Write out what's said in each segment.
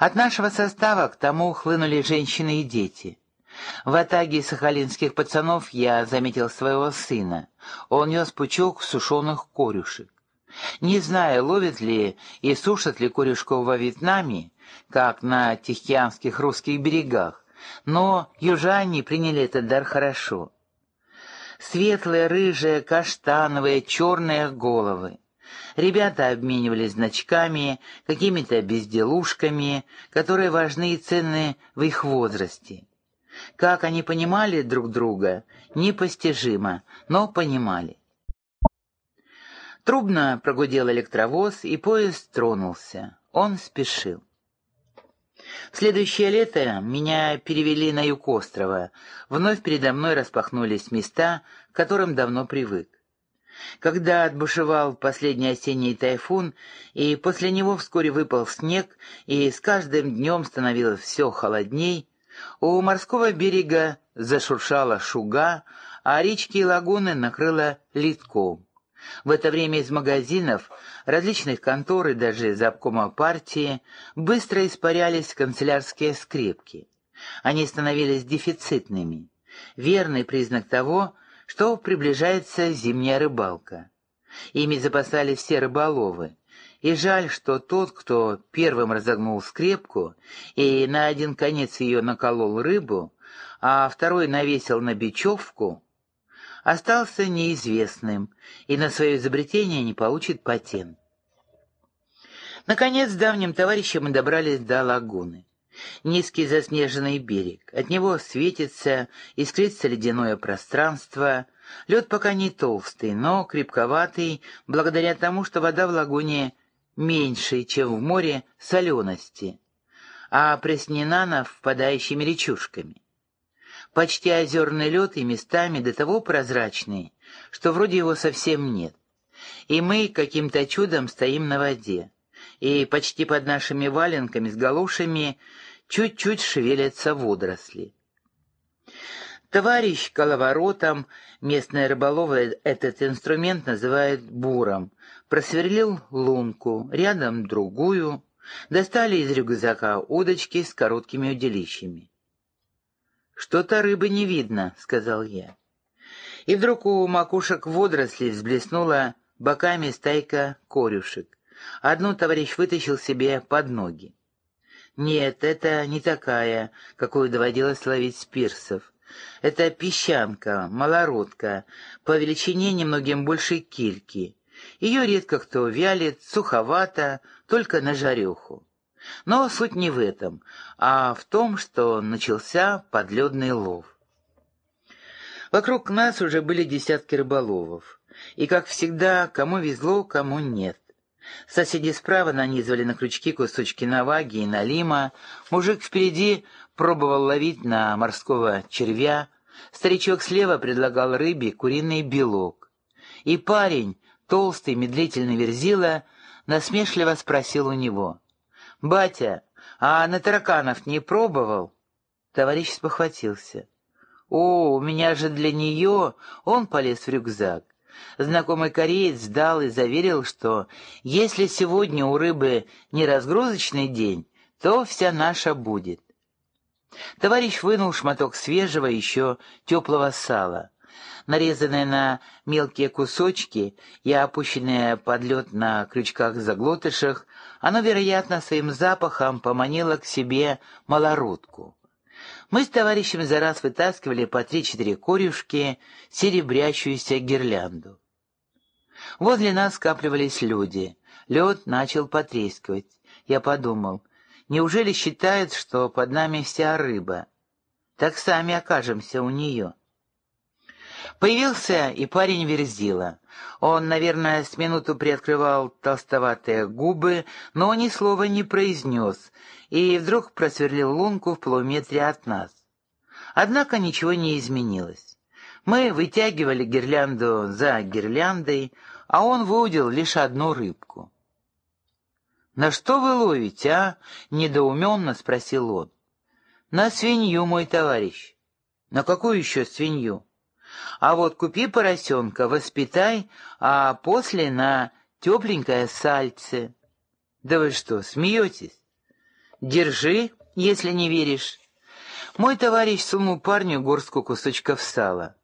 От нашего состава к тому хлынули женщины и дети. В атаге сахалинских пацанов я заметил своего сына. Он нес пучок сушеных корюшек. Не знаю, ловят ли и сушат ли корюшку во Вьетнаме, как на Тихоокеанских русских берегах, но южане приняли этот дар хорошо. Светлые, рыжие, каштановые, черные головы. Ребята обменивались значками, какими-то безделушками, которые важны и ценны в их возрасте. Как они понимали друг друга, непостижимо, но понимали. Трубно прогудел электровоз, и поезд тронулся. Он спешил. В следующее лето меня перевели на юг острова. Вновь передо мной распахнулись места, к которым давно привык. Когда отбушевал последний осенний тайфун, и после него вскоре выпал снег, и с каждым днем становилось все холодней, у морского берега зашуршала шуга, а речки и лагуны накрыла литком. В это время из магазинов, различных контор и даже из обкома партии быстро испарялись канцелярские скрепки. Они становились дефицитными. Верный признак того, что приближается зимняя рыбалка. Ими запасались все рыболовы, и жаль, что тот, кто первым разогнул скрепку и на один конец ее наколол рыбу, а второй навесил на бечевку, остался неизвестным и на свое изобретение не получит патент. Наконец, давним товарищем мы добрались до лагуны. Низкий заснеженный берег. От него светится, искрится ледяное пространство. Лед пока не толстый, но крепковатый, благодаря тому, что вода в лагуне меньше, чем в море солености, а преснена впадающими речушками. Почти озерный лед и местами до того прозрачный, что вроде его совсем нет. И мы каким-то чудом стоим на воде, и почти под нашими валенками с галушами чуть-чуть шевелятся водоросли. Товарищ коловоротом, местные рыболовы этот инструмент называют буром, просверлил лунку, рядом другую, достали из рюкзака удочки с короткими удилищами. «Что-то рыбы не видно», — сказал я. И вдруг у макушек водорослей взблеснула боками стайка корюшек. Одну товарищ вытащил себе под ноги. Нет, это не такая, какую доводилось ловить спирсов. Это песчанка, малородка, по величине немногим больше кильки. Ее редко кто вялит, суховато, только на жареху. Но суть не в этом, а в том, что начался подледный лов. Вокруг нас уже были десятки рыболовов, и, как всегда, кому везло, кому нет. Соседи справа нанизывали на крючки кусочки наваги и налима, мужик впереди пробовал ловить на морского червя, старичок слева предлагал рыбе куриный белок. И парень, толстый, медлительный верзила, насмешливо спросил у него — «Батя, а на тараканов не пробовал?» Товарищ спохватился. «О, у меня же для нее...» Он полез в рюкзак. Знакомый кореец сдал и заверил, что если сегодня у рыбы не разгрузочный день, то вся наша будет. Товарищ вынул шматок свежего, еще теплого сала нарезанное на мелкие кусочки и опущенное под лед на крючках-заглотышах, оно, вероятно, своим запахом поманило к себе малородку. Мы с товарищем за раз вытаскивали по три-четыре корюшки, серебрящуюся гирлянду. Возле нас скапливались люди. Лед начал потрескивать. Я подумал, неужели считают, что под нами вся рыба? Так сами окажемся у нее. Появился и парень Верзила. Он, наверное, с минуту приоткрывал толстоватые губы, но ни слова не произнес, и вдруг просверлил лунку в полуметре от нас. Однако ничего не изменилось. Мы вытягивали гирлянду за гирляндой, а он выудил лишь одну рыбку. «На что вы ловите, а?» — недоуменно спросил он. «На свинью, мой товарищ». «На какую еще свинью?» А вот купи поросенка, воспитай, а после на тепленькое сальце. Да вы что, смеетесь? Держи, если не веришь. Мой товарищ сунул парню горстку кусочков сала.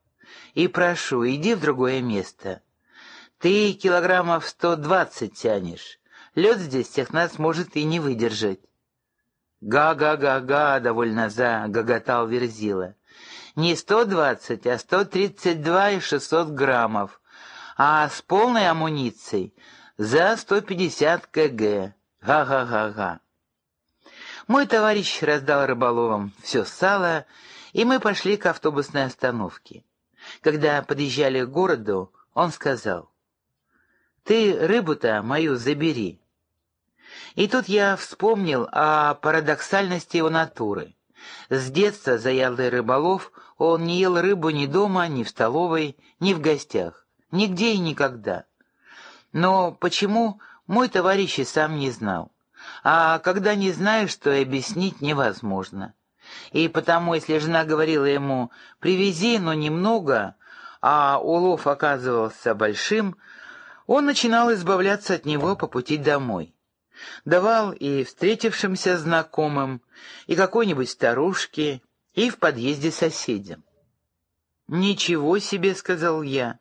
И прошу, иди в другое место. Ты килограммов сто двадцать тянешь. Лед здесь всех нас может и не выдержать. «Га-га-га-га!» — довольно загоготал Верзила. «Не сто двадцать, а сто тридцать два и шестьсот граммов, а с полной амуницией за сто пятьдесят кг. Га-га-га-га!» Мой товарищ раздал рыболовам все сало, и мы пошли к автобусной остановке. Когда подъезжали к городу, он сказал, «Ты рыбу-то мою забери». И тут я вспомнил о парадоксальности его натуры. С детства заядлый рыболов, он не ел рыбу ни дома, ни в столовой, ни в гостях, нигде и никогда. Но почему, мой товарищ и сам не знал. А когда не знаешь, то и объяснить невозможно. И потому, если жена говорила ему «привези, но немного», а улов оказывался большим, он начинал избавляться от него по пути домой. Давал и встретившимся знакомым, и какой-нибудь старушке, и в подъезде соседям. «Ничего себе», — сказал я.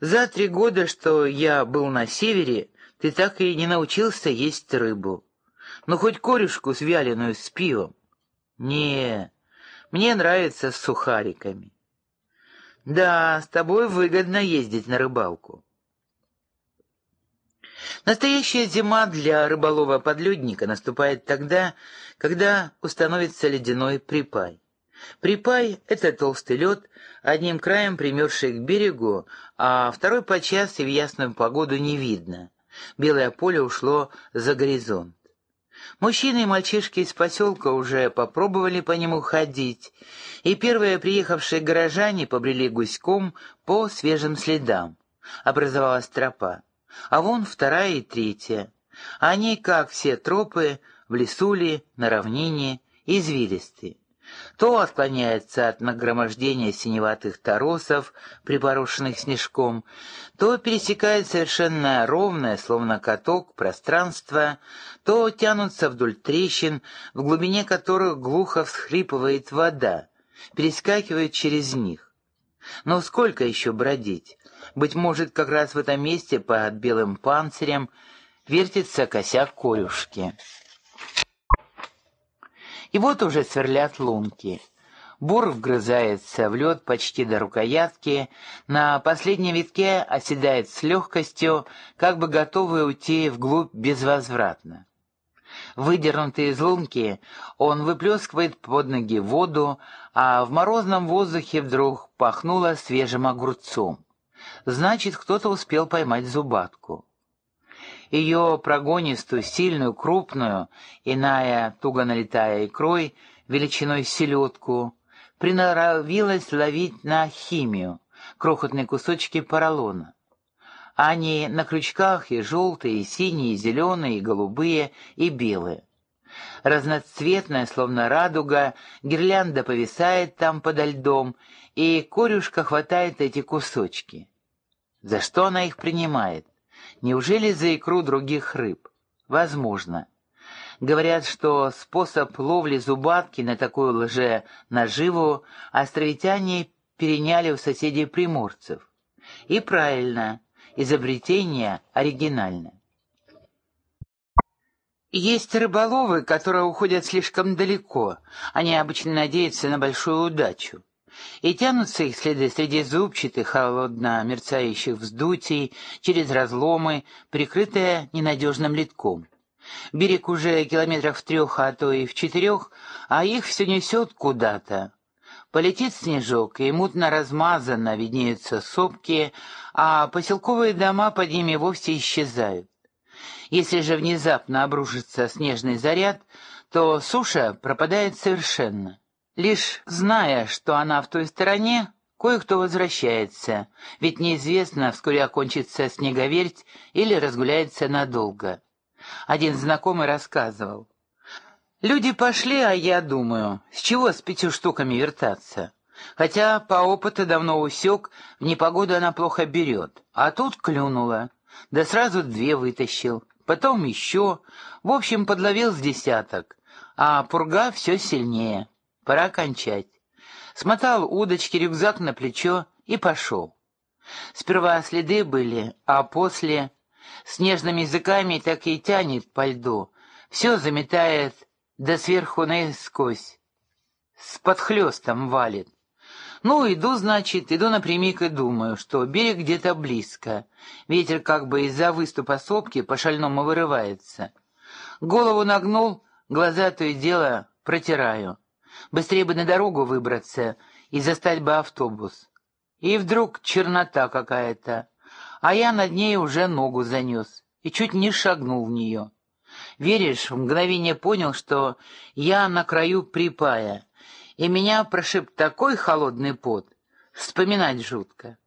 «За три года, что я был на севере, ты так и не научился есть рыбу. Ну, хоть корюшку с вяленую с пивом». «Не, мне нравится с сухариками». «Да, с тобой выгодно ездить на рыбалку». Настоящая зима для рыболова-подледника наступает тогда, когда установится ледяной припай. Припай — это толстый лед, одним краем примерзший к берегу, а второй подчас и в ясную погоду не видно. Белое поле ушло за горизонт. Мужчины и мальчишки из поселка уже попробовали по нему ходить, и первые приехавшие горожане побрели гуськом по свежим следам. Образовалась тропа а вон вторая и третья. Они, как все тропы, в лесу ли, на равнине, извилисты. То отклоняется от нагромождения синеватых торосов, припорошенных снежком, то пересекает совершенно ровное, словно каток, пространство, то тянутся вдоль трещин, в глубине которых глухо всхлипывает вода, перескакивает через них. Но сколько еще бродить? Быть может, как раз в этом месте под белым панцирем вертится косяк корюшки. И вот уже сверлят лунки. Бур вгрызается в лед почти до рукоятки, на последнем витке оседает с легкостью, как бы готовый уйти вглубь безвозвратно. Выдернутый из лунки, он выплескивает под ноги воду, а в морозном воздухе вдруг пахнуло свежим огурцом. Значит, кто-то успел поймать зубатку. Ее прогонистую, сильную, крупную, иная, туго налетая икрой, величиной селедку, приноровилась ловить на химию, крохотные кусочки поролона. Они на крючках и желтые, и синие, и зеленые, и голубые, и белые. Разноцветная, словно радуга, гирлянда повисает там подо льдом, и корюшка хватает эти кусочки. За что она их принимает? Неужели за икру других рыб? Возможно. Говорят, что способ ловли зубатки на такую лже-наживу островитяне переняли у соседей приморцев. И правильно, изобретение оригинальное. Есть рыболовы, которые уходят слишком далеко. Они обычно надеются на большую удачу. И тянутся их следы среди зубчатых, холодно мерцающих вздутий, через разломы, прикрытые ненадежным литком. Берег уже километров в трех, а то и в четырех, а их все несет куда-то. Полетит снежок, и мутно размазанно виднеются сопки, а поселковые дома под ними вовсе исчезают. Если же внезапно обрушится снежный заряд, то суша пропадает совершенно. Лишь зная, что она в той стороне, кое-кто возвращается, ведь неизвестно, вскоре окончится снеговерть или разгуляется надолго. Один знакомый рассказывал. «Люди пошли, а я думаю, с чего с пятью штуками вертаться? Хотя по опыту давно усек, в непогоду она плохо берет, а тут клюнула, да сразу две вытащил, потом еще, в общем, подловил с десяток» а пурга все сильнее. Пора кончать. Смотал удочки, рюкзак на плечо и пошел. Сперва следы были, а после снежными языками так и тянет по льду. Все заметает, да сверху наискось. С подхлестом валит. Ну, иду, значит, иду напрямик и думаю, что берег где-то близко. Ветер как бы из-за выступа сопки по-шальному вырывается. Голову нагнул, глаза то и дело протираю. Быстрее бы на дорогу выбраться и застать бы автобус. И вдруг чернота какая-то, а я над ней уже ногу занес и чуть не шагнул в нее. Веришь, в мгновение понял, что я на краю припая, и меня прошиб такой холодный пот, вспоминать жутко.